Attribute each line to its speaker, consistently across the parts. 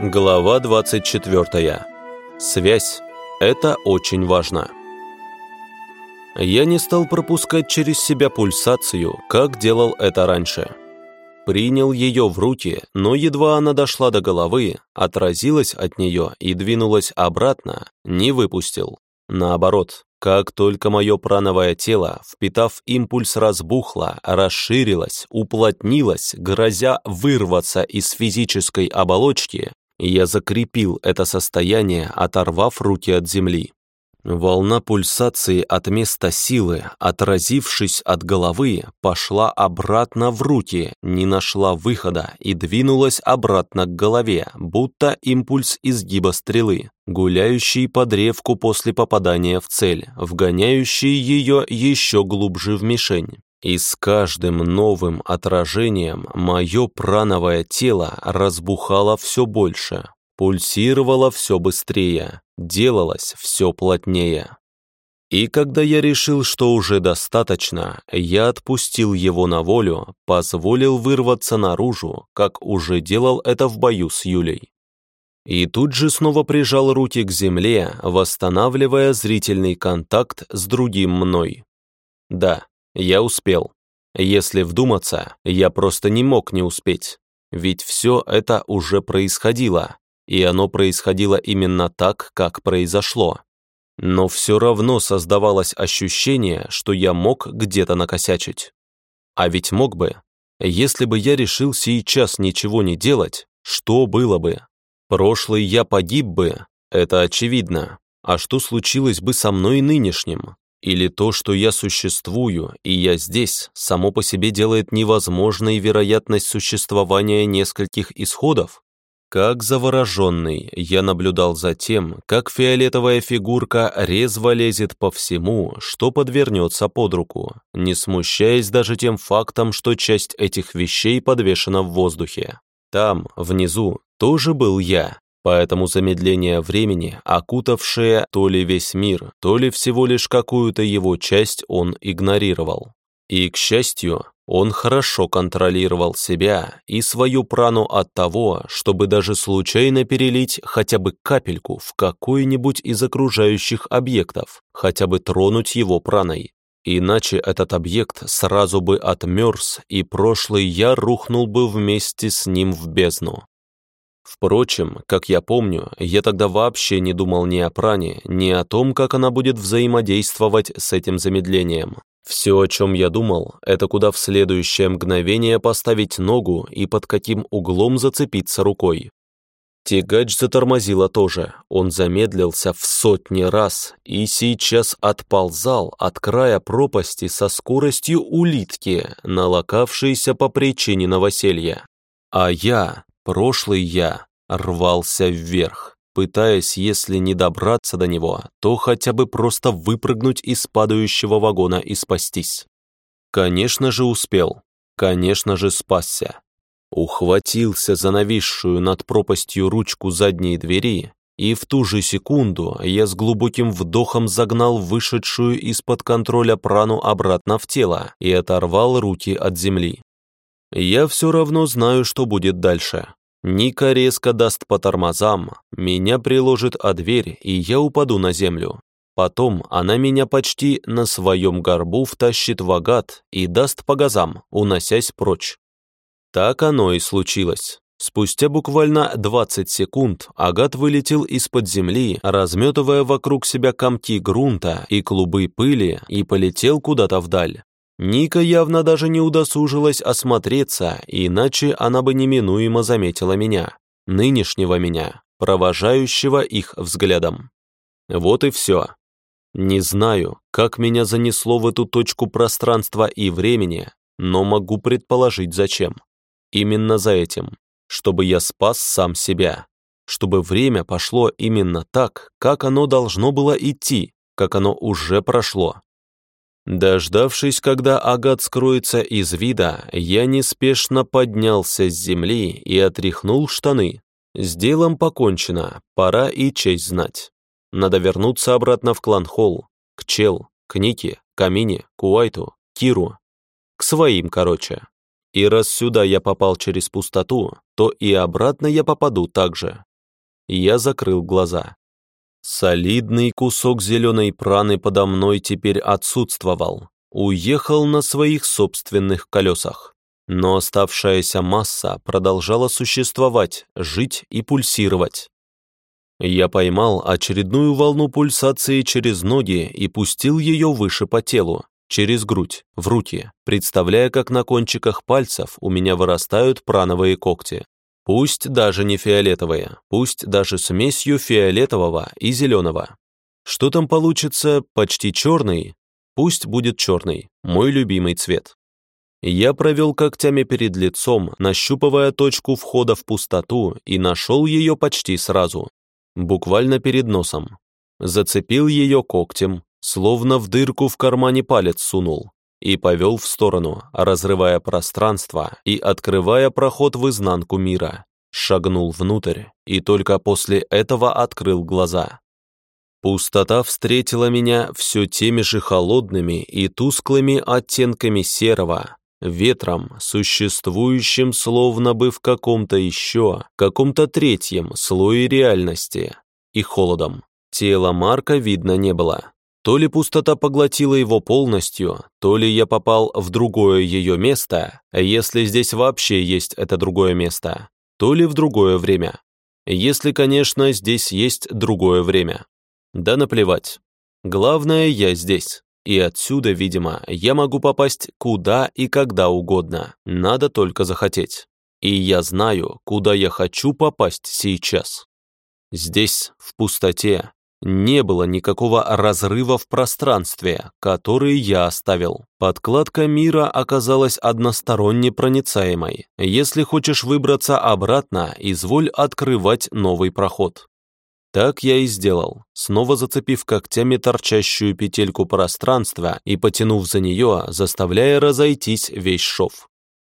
Speaker 1: Глава 24. Связь. Это очень важно. Я не стал пропускать через себя пульсацию, как делал это раньше. Принял ее в руки, но едва она дошла до головы, отразилась от нее и двинулась обратно, не выпустил. Наоборот, как только мое прановое тело, впитав импульс, разбухло, расширилось, уплотнилось, грозя вырваться из физической оболочки, я закрепил это состояние, оторвав руки от земли. Волна пульсации от места силы, отразившись от головы, пошла обратно в руки, не нашла выхода и двинулась обратно к голове, будто импульс изгиба стрелы, гуляющий по древку после попадания в цель, вгоняющий ее еще глубже в мишень. И с каждым новым отражением мое прановое тело разбухало все больше, пульсировало все быстрее, делалось все плотнее. И когда я решил, что уже достаточно, я отпустил его на волю, позволил вырваться наружу, как уже делал это в бою с Юлей. И тут же снова прижал руки к земле, восстанавливая зрительный контакт с другим мной. Да, я успел. Если вдуматься, я просто не мог не успеть. Ведь все это уже происходило, и оно происходило именно так, как произошло. Но все равно создавалось ощущение, что я мог где-то накосячить. А ведь мог бы. Если бы я решил сейчас ничего не делать, что было бы? Прошлый я погиб бы, это очевидно. А что случилось бы со мной нынешним? Или то, что я существую, и я здесь, само по себе делает невозможной вероятность существования нескольких исходов? Как завороженный, я наблюдал за тем, как фиолетовая фигурка резво лезет по всему, что подвернется под руку, не смущаясь даже тем фактом, что часть этих вещей подвешена в воздухе. Там, внизу, тоже был я, поэтому замедление времени, окутавшее то ли весь мир, то ли всего лишь какую-то его часть он игнорировал. И, к счастью, он хорошо контролировал себя и свою прану от того, чтобы даже случайно перелить хотя бы капельку в какой-нибудь из окружающих объектов, хотя бы тронуть его праной. Иначе этот объект сразу бы отмерз, и прошлый я рухнул бы вместе с ним в бездну. Впрочем, как я помню, я тогда вообще не думал ни о пране, ни о том, как она будет взаимодействовать с этим замедлением. Все, о чем я думал, это куда в следующее мгновение поставить ногу и под каким углом зацепиться рукой. Тягач затормозило тоже, он замедлился в сотни раз и сейчас отползал от края пропасти со скоростью улитки, налокавшейся по причине новоселья. А я, прошлый я, рвался вверх пытаясь, если не добраться до него, то хотя бы просто выпрыгнуть из падающего вагона и спастись. Конечно же успел, конечно же спасся. Ухватился за нависшую над пропастью ручку задней двери, и в ту же секунду я с глубоким вдохом загнал вышедшую из-под контроля прану обратно в тело и оторвал руки от земли. Я все равно знаю, что будет дальше. Ника резко даст по тормозам, меня приложит о дверь, и я упаду на землю. Потом она меня почти на своем горбу втащит в агат и даст по газам, уносясь прочь. Так оно и случилось. Спустя буквально 20 секунд агат вылетел из-под земли, разметывая вокруг себя комки грунта и клубы пыли, и полетел куда-то вдаль. Ника явно даже не удосужилась осмотреться, иначе она бы неминуемо заметила меня, нынешнего меня, провожающего их взглядом. Вот и все. Не знаю, как меня занесло в эту точку пространства и времени, но могу предположить зачем. Именно за этим, чтобы я спас сам себя, чтобы время пошло именно так, как оно должно было идти, как оно уже прошло. Дождавшись, когда агат скроется из вида, я неспешно поднялся с земли и отряхнул штаны. С делом покончено, пора и честь знать. Надо вернуться обратно в клан-холл, к Чел, к Нике, Камине, Куайту, Киру. К своим, короче. И раз сюда я попал через пустоту, то и обратно я попаду так же. Я закрыл глаза. Солидный кусок зеленой праны подо мной теперь отсутствовал. Уехал на своих собственных колесах. Но оставшаяся масса продолжала существовать, жить и пульсировать. Я поймал очередную волну пульсации через ноги и пустил ее выше по телу, через грудь, в руки, представляя, как на кончиках пальцев у меня вырастают прановые когти. Пусть даже не фиолетовые, пусть даже смесью фиолетового и зеленого. Что там получится, почти черный? Пусть будет черный, мой любимый цвет. Я провел когтями перед лицом, нащупывая точку входа в пустоту и нашел ее почти сразу. Буквально перед носом. Зацепил ее когтем, словно в дырку в кармане палец сунул, и повел в сторону, разрывая пространство и открывая проход в изнанку мира. Шагнул внутрь и только после этого открыл глаза. Пустота встретила меня все теми же холодными и тусклыми оттенками серого, ветром, существующим словно бы в каком-то еще, каком-то третьем слое реальности, и холодом. Тела Марка видно не было. То ли пустота поглотила его полностью, то ли я попал в другое ее место, если здесь вообще есть это другое место, то ли в другое время. Если, конечно, здесь есть другое время. Да наплевать. Главное, я здесь. И отсюда, видимо, я могу попасть куда и когда угодно. Надо только захотеть. И я знаю, куда я хочу попасть сейчас. Здесь, в пустоте, не было никакого разрыва в пространстве, который я оставил. Подкладка мира оказалась односторонне проницаемой. Если хочешь выбраться обратно, изволь открывать новый проход. Так я и сделал, снова зацепив когтями торчащую петельку пространства и потянув за нее, заставляя разойтись весь шов.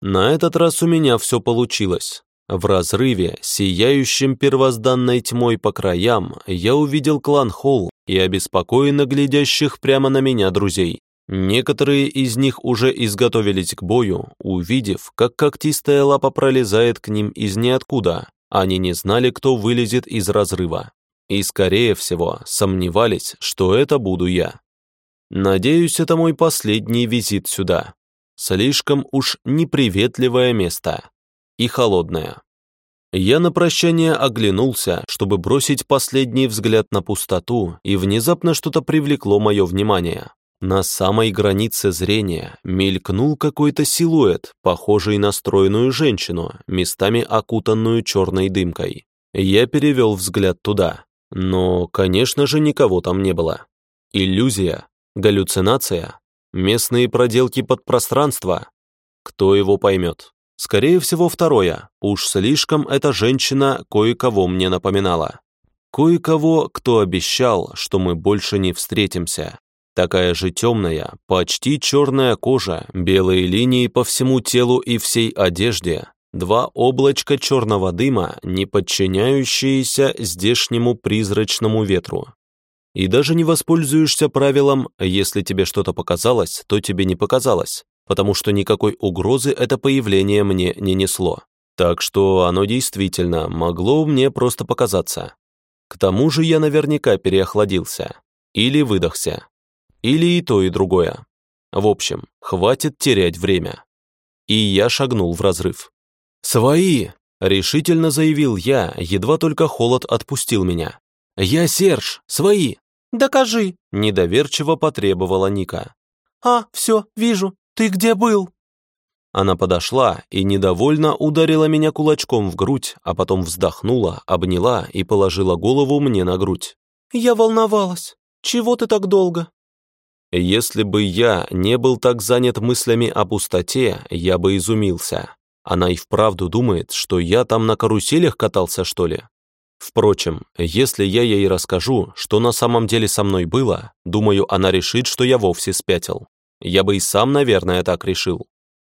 Speaker 1: На этот раз у меня все получилось. В разрыве, сияющем первозданной тьмой по краям, я увидел клан Холл и обеспокоенно глядящих прямо на меня друзей. Некоторые из них уже изготовились к бою, увидев, как когтистая лапа пролезает к ним из ниоткуда, они не знали, кто вылезет из разрыва. И, скорее всего, сомневались, что это буду я. Надеюсь, это мой последний визит сюда. Слишком уж неприветливое место. И холодное. Я на прощание оглянулся, чтобы бросить последний взгляд на пустоту, и внезапно что-то привлекло мое внимание. На самой границе зрения мелькнул какой-то силуэт, похожий на стройную женщину, местами окутанную черной дымкой. Я перевел взгляд туда, но, конечно же, никого там не было. Иллюзия, галлюцинация, местные проделки подпространства. Кто его поймет? Скорее всего, второе. Уж слишком эта женщина кое-кого мне напоминала. Кое-кого, кто обещал, что мы больше не встретимся. Такая же темная, почти черная кожа, белые линии по всему телу и всей одежде, два облачка черного дыма, не подчиняющиеся здешнему призрачному ветру. И даже не воспользуешься правилом «если тебе что-то показалось, то тебе не показалось», потому что никакой угрозы это появление мне не несло. Так что оно действительно могло мне просто показаться. К тому же я наверняка переохладился. Или выдохся. Или и то, и другое. В общем, хватит терять время. И я шагнул в разрыв. «Свои!» — решительно заявил я, едва только холод отпустил меня. «Я Серж! Свои!»
Speaker 2: «Докажи!»
Speaker 1: — недоверчиво потребовала Ника.
Speaker 2: «А, все, вижу. Ты где был?»
Speaker 1: Она подошла и недовольно ударила меня кулачком в грудь, а потом вздохнула, обняла и положила голову мне на грудь.
Speaker 2: «Я волновалась. Чего ты так долго?»
Speaker 1: Если бы я не был так занят мыслями о пустоте, я бы изумился. Она и вправду думает, что я там на каруселях катался, что ли? Впрочем, если я ей расскажу, что на самом деле со мной было, думаю, она решит, что я вовсе спятил. Я бы и сам, наверное, так решил.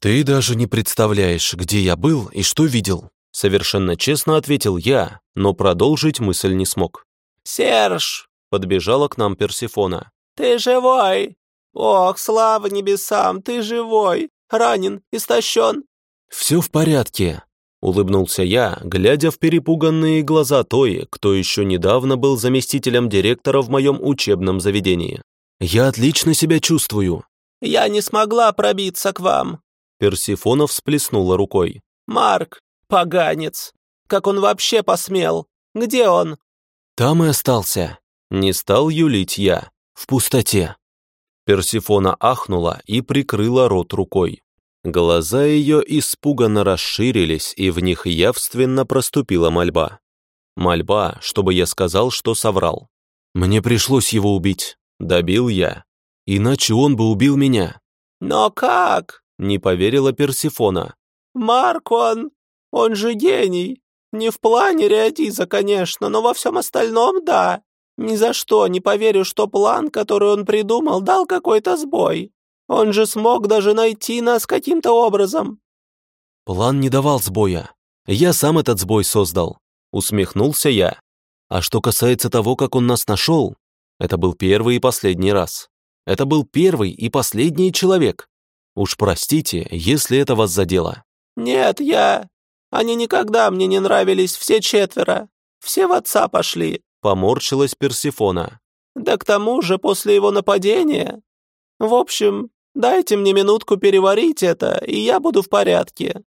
Speaker 1: «Ты даже не представляешь, где я был и что видел», совершенно честно ответил я, но продолжить мысль не смог.
Speaker 2: «Серж!»
Speaker 1: — подбежала к нам Персифона.
Speaker 2: «Ты живой! Ох, слава небесам, ты живой! Ранен, истощен,
Speaker 1: «Все в порядке», — улыбнулся я, глядя в перепуганные глаза той, кто еще недавно был заместителем директора в моем учебном заведении. «Я отлично себя чувствую».
Speaker 2: «Я не смогла пробиться к вам», —
Speaker 1: Персифона всплеснула рукой.
Speaker 2: «Марк, поганец, как он вообще посмел? Где он?»
Speaker 1: «Там и остался». Не стал юлить я. В пустоте. Персифона ахнула и прикрыла рот рукой. Глаза ее испуганно расширились, и в них явственно проступила мольба. Мольба, чтобы я сказал, что соврал. Мне пришлось его убить. Добил я. Иначе он бы убил меня.
Speaker 2: «Но как?»
Speaker 1: — не поверила Персифона.
Speaker 2: «Марк он... он же гений. Не в плане Реодиза, конечно, но во всем остальном — да. Ни за что не поверю, что план, который он придумал, дал какой-то сбой. Он же смог даже найти нас каким-то образом».
Speaker 1: «План не давал сбоя. Я сам этот сбой создал», — усмехнулся я. «А что касается того, как он нас нашел, это был первый и последний раз. Это был первый и последний человек. Уж простите, если это вас задело».
Speaker 2: «Нет, я... Они никогда мне не нравились, все четверо. Все в отца пошли», —
Speaker 1: поморщилась Персифона.
Speaker 2: «Да к тому же после его нападения... В общем, дайте мне минутку переварить это, и я буду в порядке».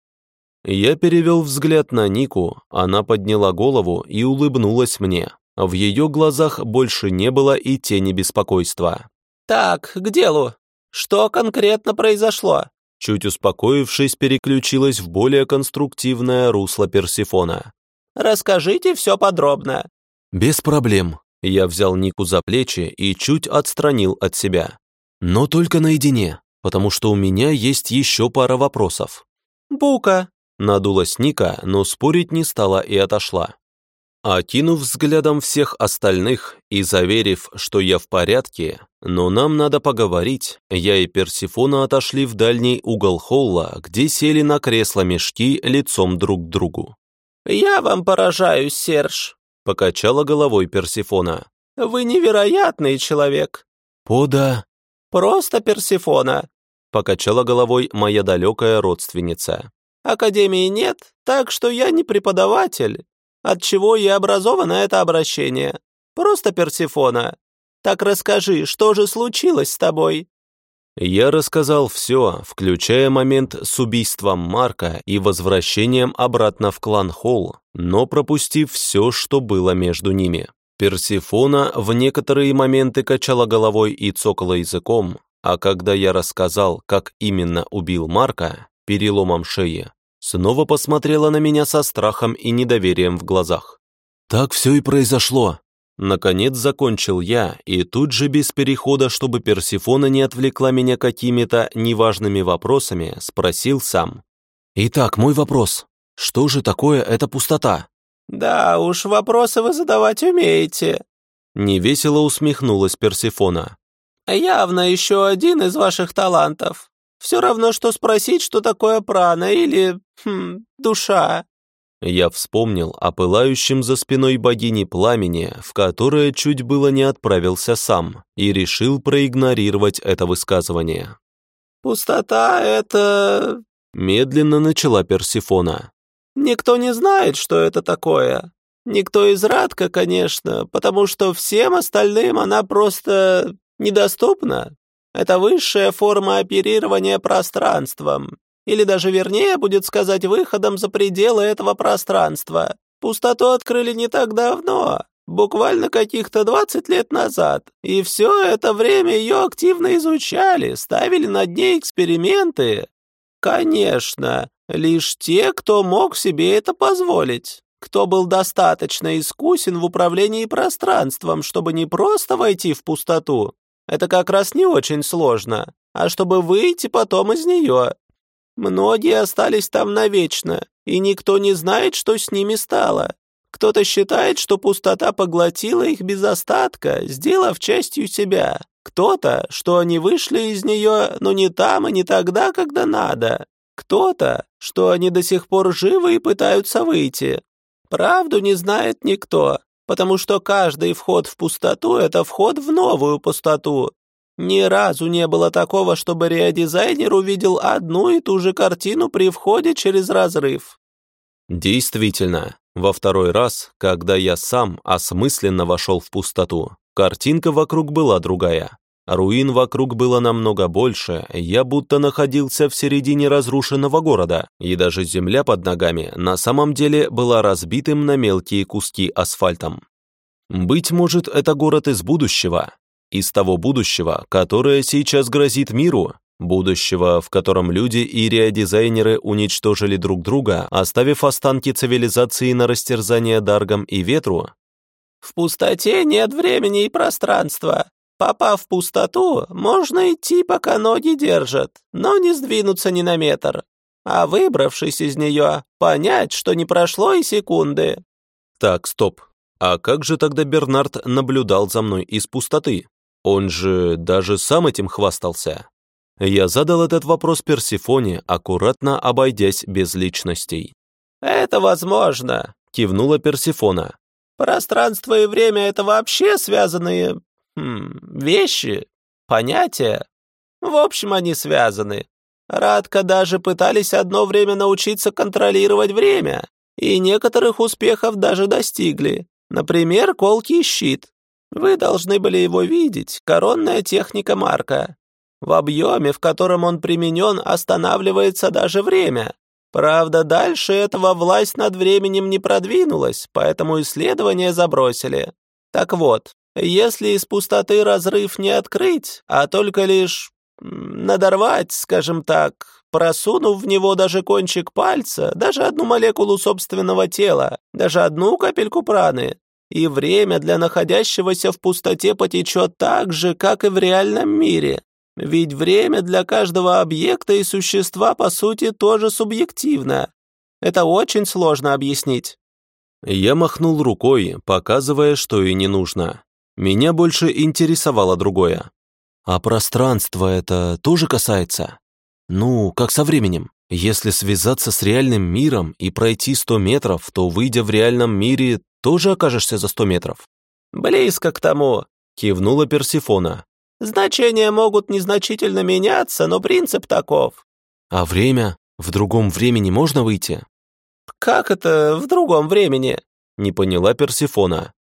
Speaker 1: Я перевел взгляд на Нику, она подняла голову и улыбнулась мне. В ее глазах больше не было и тени беспокойства.
Speaker 2: «Так, к делу. Что конкретно произошло?»
Speaker 1: Чуть успокоившись, переключилась в более конструктивное русло Персифона.
Speaker 2: «Расскажите все подробно».
Speaker 1: «Без проблем». Я взял Нику за плечи и чуть отстранил от себя. Но только наедине, потому что у меня есть еще пара вопросов.
Speaker 2: «Бука», —
Speaker 1: надулась Ника, но спорить не стала и отошла. Окинув взглядом всех остальных и заверив, что я в порядке, но нам надо поговорить, я и Персифона отошли в дальний угол холла, где сели на кресло-мешки лицом друг к другу.
Speaker 2: «Я вам поражаюсь, Серж», —
Speaker 1: покачала головой Персифона.
Speaker 2: «Вы невероятный человек».
Speaker 1: «Пода...»
Speaker 2: «Просто Персифона», —
Speaker 1: покачала головой моя далекая родственница.
Speaker 2: «Академии нет, так что я не преподаватель, отчего и образовано это обращение. Просто Персифона. Так расскажи, что же случилось с тобой?»
Speaker 1: Я рассказал все, включая момент с убийством Марка и возвращением обратно в клан Холл, но пропустив все, что было между ними. Персифона в некоторые моменты качала головой и цокала языком, а когда я рассказал, как именно убил Марка, переломом шеи, снова посмотрела на меня со страхом и недоверием в глазах. «Так все и произошло», Наконец закончил я, и тут же без перехода, чтобы Персифона не отвлекла меня какими-то неважными вопросами, спросил сам. «Итак, мой вопрос. Что же такое эта пустота?»
Speaker 2: «Да уж, вопросы вы задавать умеете», —
Speaker 1: невесело усмехнулась Персифона.
Speaker 2: «Явно еще один из ваших талантов. Все равно, что спросить, что такое прана или... Хм, душа».
Speaker 1: Я вспомнил о пылающем за спиной богини пламени, в которое чуть было не отправился сам, и решил проигнорировать это высказывание.
Speaker 2: «Пустота — это...»
Speaker 1: — медленно начала Персифона.
Speaker 2: «Никто не знает, что это такое. Никто из Радка, конечно, потому что всем остальным она просто недоступна. Это высшая форма оперирования пространством, или даже вернее будет сказать выходом за пределы этого пространства. Пустоту открыли не так давно, буквально каких-то 20 лет назад, и все это время ее активно изучали, ставили над ней эксперименты. Конечно, лишь те, кто мог себе это позволить, кто был достаточно искусен в управлении пространством, чтобы не просто войти в пустоту, это как раз не очень сложно, а чтобы выйти потом из нее, Многие остались там навечно, и никто не знает, что с ними стало. Кто-то считает, что пустота поглотила их без остатка, сделав частью себя. Кто-то, что они вышли из нее, но не там и не тогда, когда надо. Кто-то, что они до сих пор живы и пытаются выйти. Правду не знает никто, потому что каждый вход в пустоту — это вход в новую пустоту. Ни разу не было такого, чтобы реодизайнер увидел одну и ту же картину при входе через разрыв.
Speaker 1: Действительно, во второй раз, когда я сам осмысленно вошел в пустоту, картинка вокруг была другая. Руин вокруг было намного больше, я будто находился в середине разрушенного города, и даже земля под ногами на самом деле была разбитым на мелкие куски асфальтом. Быть может, это город из будущего, из того будущего, которое сейчас грозит миру, будущего, в котором люди и реодизайнеры уничтожили друг друга, оставив останки цивилизации на растерзание Даргам и Ветру?
Speaker 2: «В пустоте нет времени и пространства. Попав в пустоту, можно идти, пока ноги держат, но не сдвинуться ни на метр. А выбравшись из нее, понять, что не прошло и секунды».
Speaker 1: «Так, стоп. А как же тогда Бернард наблюдал за мной из пустоты? Он же даже сам этим хвастался». Я задал этот вопрос Персифоне, аккуратно обойдясь без личностей.
Speaker 2: «Это возможно», — кивнула Персифона. «Пространство и время — это вообще связанные хм, вещи, понятия. В общем, они связаны. Радко даже пытались одно время научиться контролировать время, и некоторых успехов даже достигли. Например, колкий щит. Вы должны были его видеть, коронная техника Марка. В объеме, в котором он применен, останавливается даже время. Правда, дальше этого власть над временем не продвинулась, поэтому исследования забросили. Так вот, если из пустоты разрыв не открыть, а только лишь надорвать, скажем так, просунув в него даже кончик пальца, даже одну молекулу собственного тела, даже одну капельку праны, и время для находящегося в пустоте потечет так же, как и в реальном мире. Ведь время для каждого объекта и существа, по сути, тоже субъективно. Это очень сложно объяснить.
Speaker 1: Я махнул рукой, показывая, что и не нужно. Меня больше интересовало другое. А пространство это тоже касается? Ну, как со временем. Если связаться с реальным миром и пройти 100 метров, то, выйдя в реальном мире, тоже окажешься за 100 метров.
Speaker 2: «Близко к тому», — кивнула Персифона. «Значения могут незначительно меняться, но принцип таков».
Speaker 1: «А время? В другом времени можно выйти?»
Speaker 2: «Как это в другом времени?»
Speaker 1: — не поняла Персифона.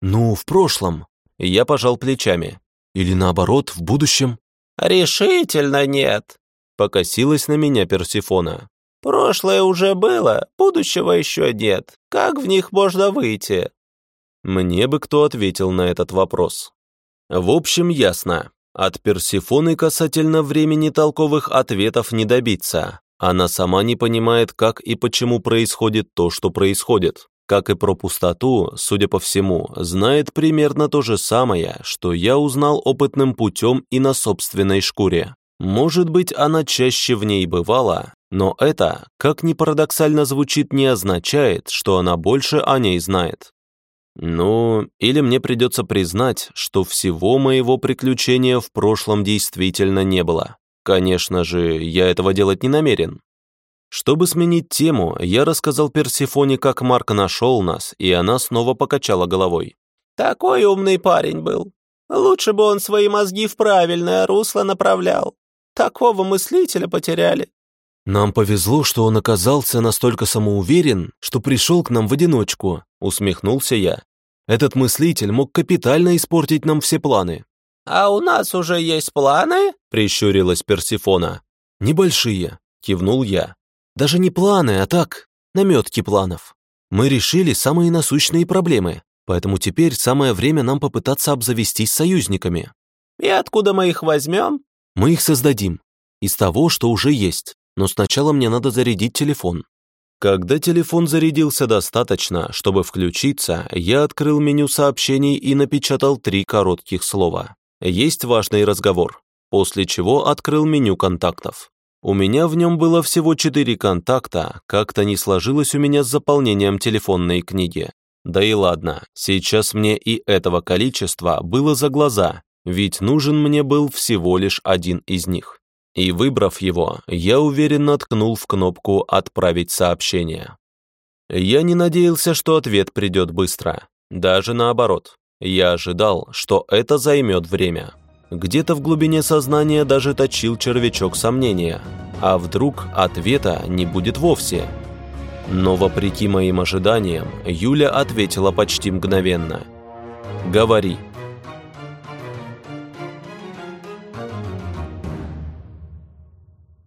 Speaker 1: «Ну, в прошлом. Я пожал плечами. Или наоборот, в будущем?
Speaker 2: «Решительно нет», — покосилась на меня Персифона. «Прошлое уже было, будущего еще нет. Как в них можно выйти?»
Speaker 1: Мне бы кто ответил на этот вопрос. В общем, ясно. От Персифоны касательно времени толковых ответов не добиться. Она сама не понимает, как и почему происходит то, что происходит как и про пустоту, судя по всему, знает примерно то же самое, что я узнал опытным путем и на собственной шкуре. Может быть, она чаще в ней бывала, но это, как ни парадоксально звучит, не означает, что она больше о ней знает. Ну, или мне придется признать, что всего моего приключения в прошлом действительно не было. Конечно же, я этого делать не намерен. Чтобы сменить тему, я рассказал Персифоне, как Марк нашел нас, и она снова покачала головой.
Speaker 2: «Такой умный парень был. Лучше бы он свои мозги в правильное русло направлял. Такого мыслителя потеряли».
Speaker 1: «Нам повезло, что он оказался настолько самоуверен, что пришел к нам в одиночку», — усмехнулся я. «Этот мыслитель мог капитально испортить нам все планы».
Speaker 2: «А у нас уже есть планы?»
Speaker 1: — прищурилась Персифона. «Небольшие», — кивнул я. Даже не планы, а так, наметки планов. Мы решили самые насущные проблемы, поэтому теперь самое время нам попытаться обзавестись союзниками.
Speaker 2: И откуда мы их возьмем?
Speaker 1: Мы их создадим. Из того, что уже есть. Но сначала мне надо зарядить телефон. Когда телефон зарядился достаточно, чтобы включиться, я открыл меню сообщений и напечатал три коротких слова. Есть важный разговор, после чего открыл меню контактов. У меня в нем было всего четыре контакта, как-то не сложилось у меня с заполнением телефонной книги. Да и ладно, сейчас мне и этого количества было за глаза, ведь нужен мне был всего лишь один из них. И выбрав его, я уверенно ткнул в кнопку «Отправить сообщение». Я не надеялся, что ответ придет быстро. Даже наоборот, я ожидал, что это займет время. Где-то в глубине сознания даже точил червячок сомнения. А вдруг ответа не будет вовсе? Но вопреки моим ожиданиям, Юля ответила почти мгновенно. «Говори».